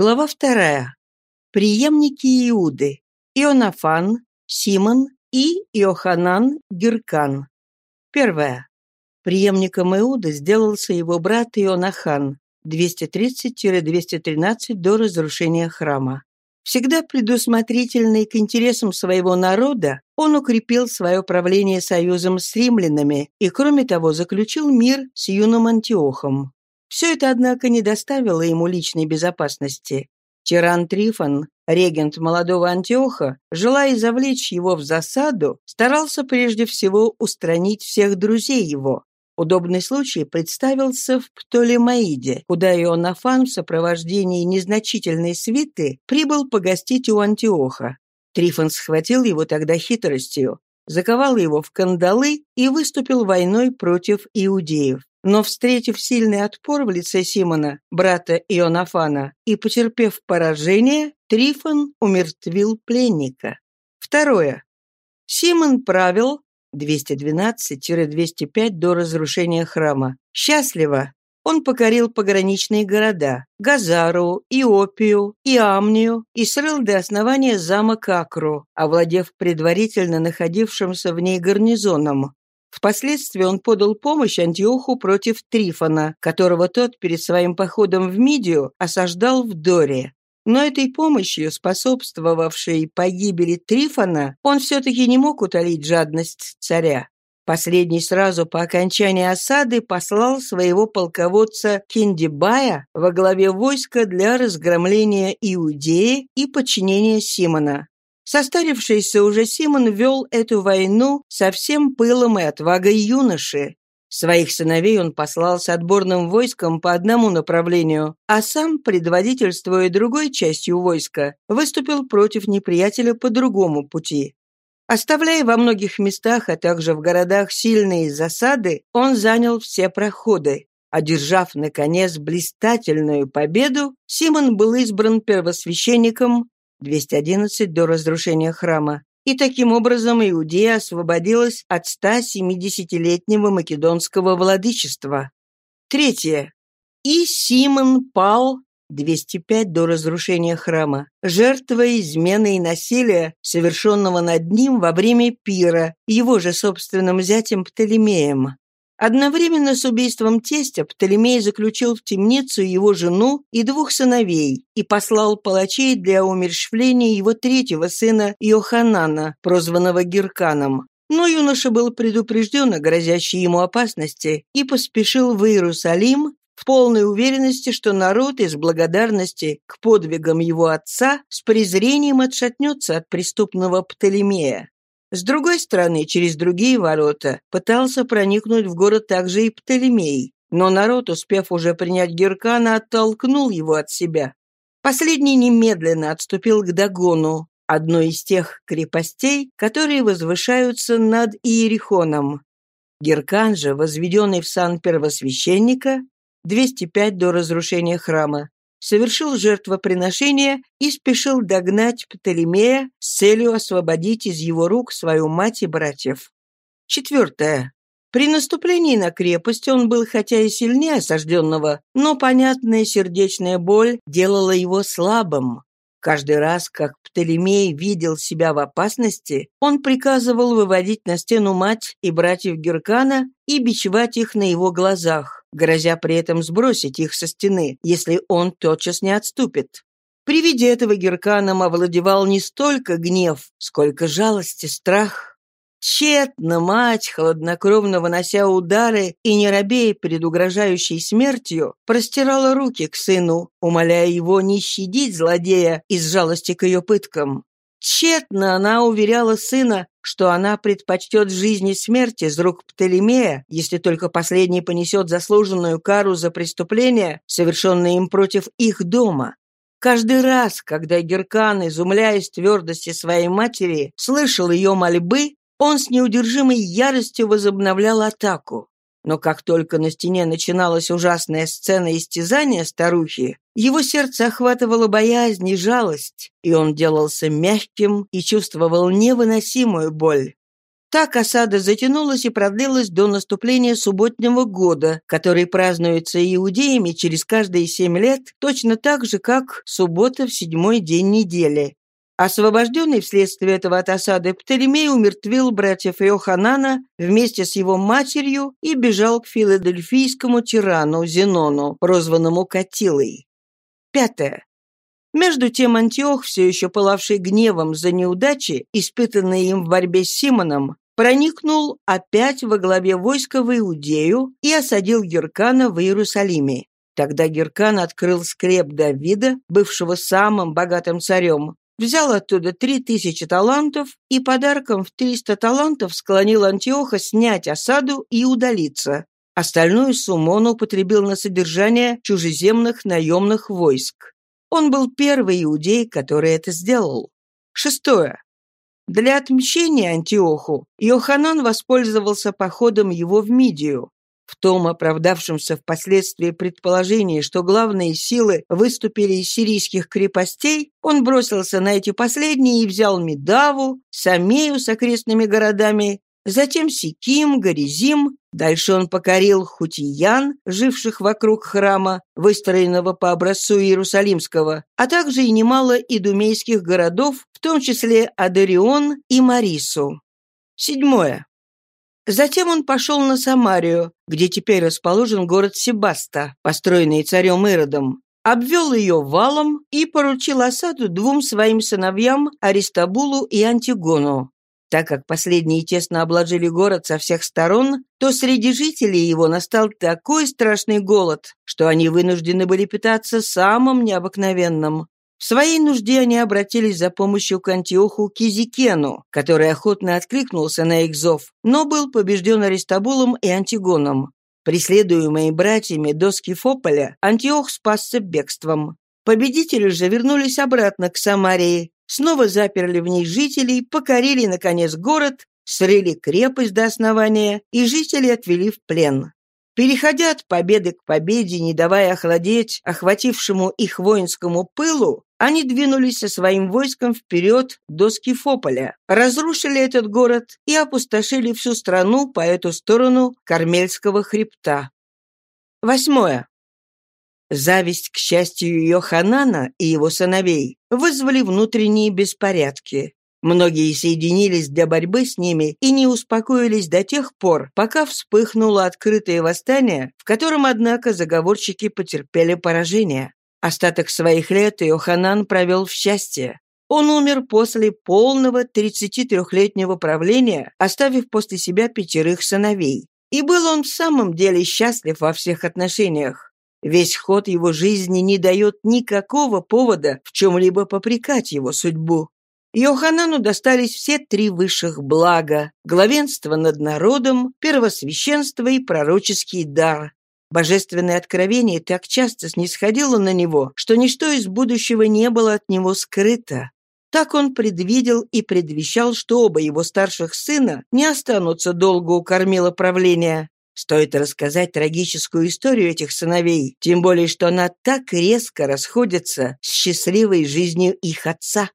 Глава вторая. Приемники Иуды. Ионафан, Симон и Иоханан Гиркан. Первое. Преемником Иуды сделался его брат Ионахан, 230-213 до разрушения храма. Всегда предусмотрительный к интересам своего народа, он укрепил свое правление союзом с римлянами и, кроме того, заключил мир с юным Антиохом. Все это, однако, не доставило ему личной безопасности. Тиран Трифон, регент молодого Антиоха, желая завлечь его в засаду, старался прежде всего устранить всех друзей его, Удобный случай представился в Птолемаиде, куда Ионафан в сопровождении незначительной свиты прибыл погостить у Антиоха. Трифон схватил его тогда хитростью, заковал его в кандалы и выступил войной против иудеев. Но, встретив сильный отпор в лице Симона, брата Ионафана, и потерпев поражение, Трифон умертвил пленника. Второе. Симон правил, 212-205 до разрушения храма. Счастливо! Он покорил пограничные города – Газару, Иопию, Иамнию и срыл до основания замок Акру, овладев предварительно находившимся в ней гарнизоном. Впоследствии он подал помощь Антиоху против Трифона, которого тот перед своим походом в Мидию осаждал в Доре. Но этой помощью, способствовавшей погибели Трифона, он все-таки не мог утолить жадность царя. Последний сразу по окончании осады послал своего полководца Киндибая во главе войска для разгромления Иудеи и подчинения Симона. Состарившийся уже Симон вел эту войну со всем пылом и отвагой юноши, Своих сыновей он послал с отборным войском по одному направлению, а сам, предводительствуя другой частью войска, выступил против неприятеля по другому пути. Оставляя во многих местах, а также в городах сильные засады, он занял все проходы. Одержав, наконец, блистательную победу, Симон был избран первосвященником 211 до разрушения храма и таким образом Иудея освободилась от 170-летнего македонского владычества. Третье. И Симон пал 205 до разрушения храма, жертвой измены и насилия, совершенного над ним во время пира, его же собственным зятем Птолемеем. Одновременно с убийством тестя Птолемей заключил в темницу его жену и двух сыновей и послал палачей для умерщвления его третьего сына Иоханана, прозванного Герканом. Но юноша был предупрежден о грозящей ему опасности и поспешил в Иерусалим в полной уверенности, что народ из благодарности к подвигам его отца с презрением отшатнется от преступного Птолемея. С другой стороны, через другие ворота пытался проникнуть в город также и Птолемей, но народ, успев уже принять Геркана, оттолкнул его от себя. Последний немедленно отступил к Дагону, одной из тех крепостей, которые возвышаются над Иерихоном. Геркан же, возведенный в сан первосвященника, 205 до разрушения храма, совершил жертвоприношение и спешил догнать Птолемея с целью освободить из его рук свою мать и братьев. Четвертое. При наступлении на крепость он был хотя и сильнее осажденного, но понятная сердечная боль делала его слабым. Каждый раз, как Птолемей видел себя в опасности, он приказывал выводить на стену мать и братьев Геркана и бичевать их на его глазах, грозя при этом сбросить их со стены, если он тотчас не отступит. При виде этого Герканом овладевал не столько гнев, сколько жалость и страх. Тщетно мать, хладнокровно вынося удары и не робея перед угрожающей смертью, простирала руки к сыну, умоляя его не щадить злодея из жалости к ее пыткам. Тщетно она уверяла сына, что она предпочтет жизни смерти из рук Птолемея, если только последний понесет заслуженную кару за преступление, совершенное им против их дома. Каждый раз, когда Геркан, изумляясь твердости своей матери, слышал ее мольбы, он с неудержимой яростью возобновлял атаку. Но как только на стене начиналась ужасная сцена истязания старухи, его сердце охватывало боязнь и жалость, и он делался мягким и чувствовал невыносимую боль. Так осада затянулась и продлилась до наступления субботнего года, который празднуется иудеями через каждые семь лет, точно так же, как суббота в седьмой день недели. Освобожденный вследствие этого от осады, Птолемей умертвил братьев Иоханана вместе с его матерью и бежал к филадельфийскому тирану Зенону, прозванному Катилой. Пятое. Между тем Антиох, все еще пылавший гневом за неудачи, испытанные им в борьбе с Симоном, проникнул опять во главе войска в Иудею и осадил Геркана в Иерусалиме. Тогда Геркан открыл скреп Давида, бывшего самым богатым царем, взял оттуда три тысячи талантов и подарком в триста талантов склонил Антиоха снять осаду и удалиться. Остальную сумму он употребил на содержание чужеземных наемных войск. Он был первый иудей, который это сделал. Шестое. Для отмщения Антиоху Йоханан воспользовался походом его в Мидию. В том оправдавшемся впоследствии предположении, что главные силы выступили из сирийских крепостей, он бросился на эти последние и взял Медаву, Самею с окрестными городами затем Сиким, Горизим, дальше он покорил хутиян, живших вокруг храма, выстроенного по образцу Иерусалимского, а также и немало идумейских городов, в том числе Адарион и Марису. Седьмое. Затем он пошел на Самарию, где теперь расположен город Себаста, построенный царем Иродом, обвел ее валом и поручил осаду двум своим сыновьям Аристабулу и Антигону. Так как последние тесно обложили город со всех сторон, то среди жителей его настал такой страшный голод, что они вынуждены были питаться самым необыкновенным. В своей нужде они обратились за помощью к Антиоху Кизикену, который охотно откликнулся на их зов, но был побежден Аристабулом и Антигоном. Преследуемые братьями до Скифополя, Антиох спасся бегством. Победители же вернулись обратно к Самарии, снова заперли в ней жителей, покорили, наконец, город, срыли крепость до основания, и жители отвели в плен. Переходя от победы к победе, не давая охладеть охватившему их воинскому пылу, они двинулись со своим войском вперед до Скифополя, разрушили этот город и опустошили всю страну по эту сторону Кармельского хребта. Восьмое. Зависть, к счастью, Йоханана и его сыновей вызвали внутренние беспорядки. Многие соединились для борьбы с ними и не успокоились до тех пор, пока вспыхнуло открытое восстание, в котором, однако, заговорщики потерпели поражение. Остаток своих лет Йоханан провел в счастье. Он умер после полного 33-летнего правления, оставив после себя пятерых сыновей. И был он в самом деле счастлив во всех отношениях. Весь ход его жизни не дает никакого повода в чем-либо попрекать его судьбу. Йоханану достались все три высших блага – главенство над народом, первосвященство и пророческий дар. Божественное откровение так часто снисходило на него, что ничто из будущего не было от него скрыто. Так он предвидел и предвещал, что оба его старших сына не останутся долго у кормила правления. Стоит рассказать трагическую историю этих сыновей, тем более, что она так резко расходится с счастливой жизнью их отца.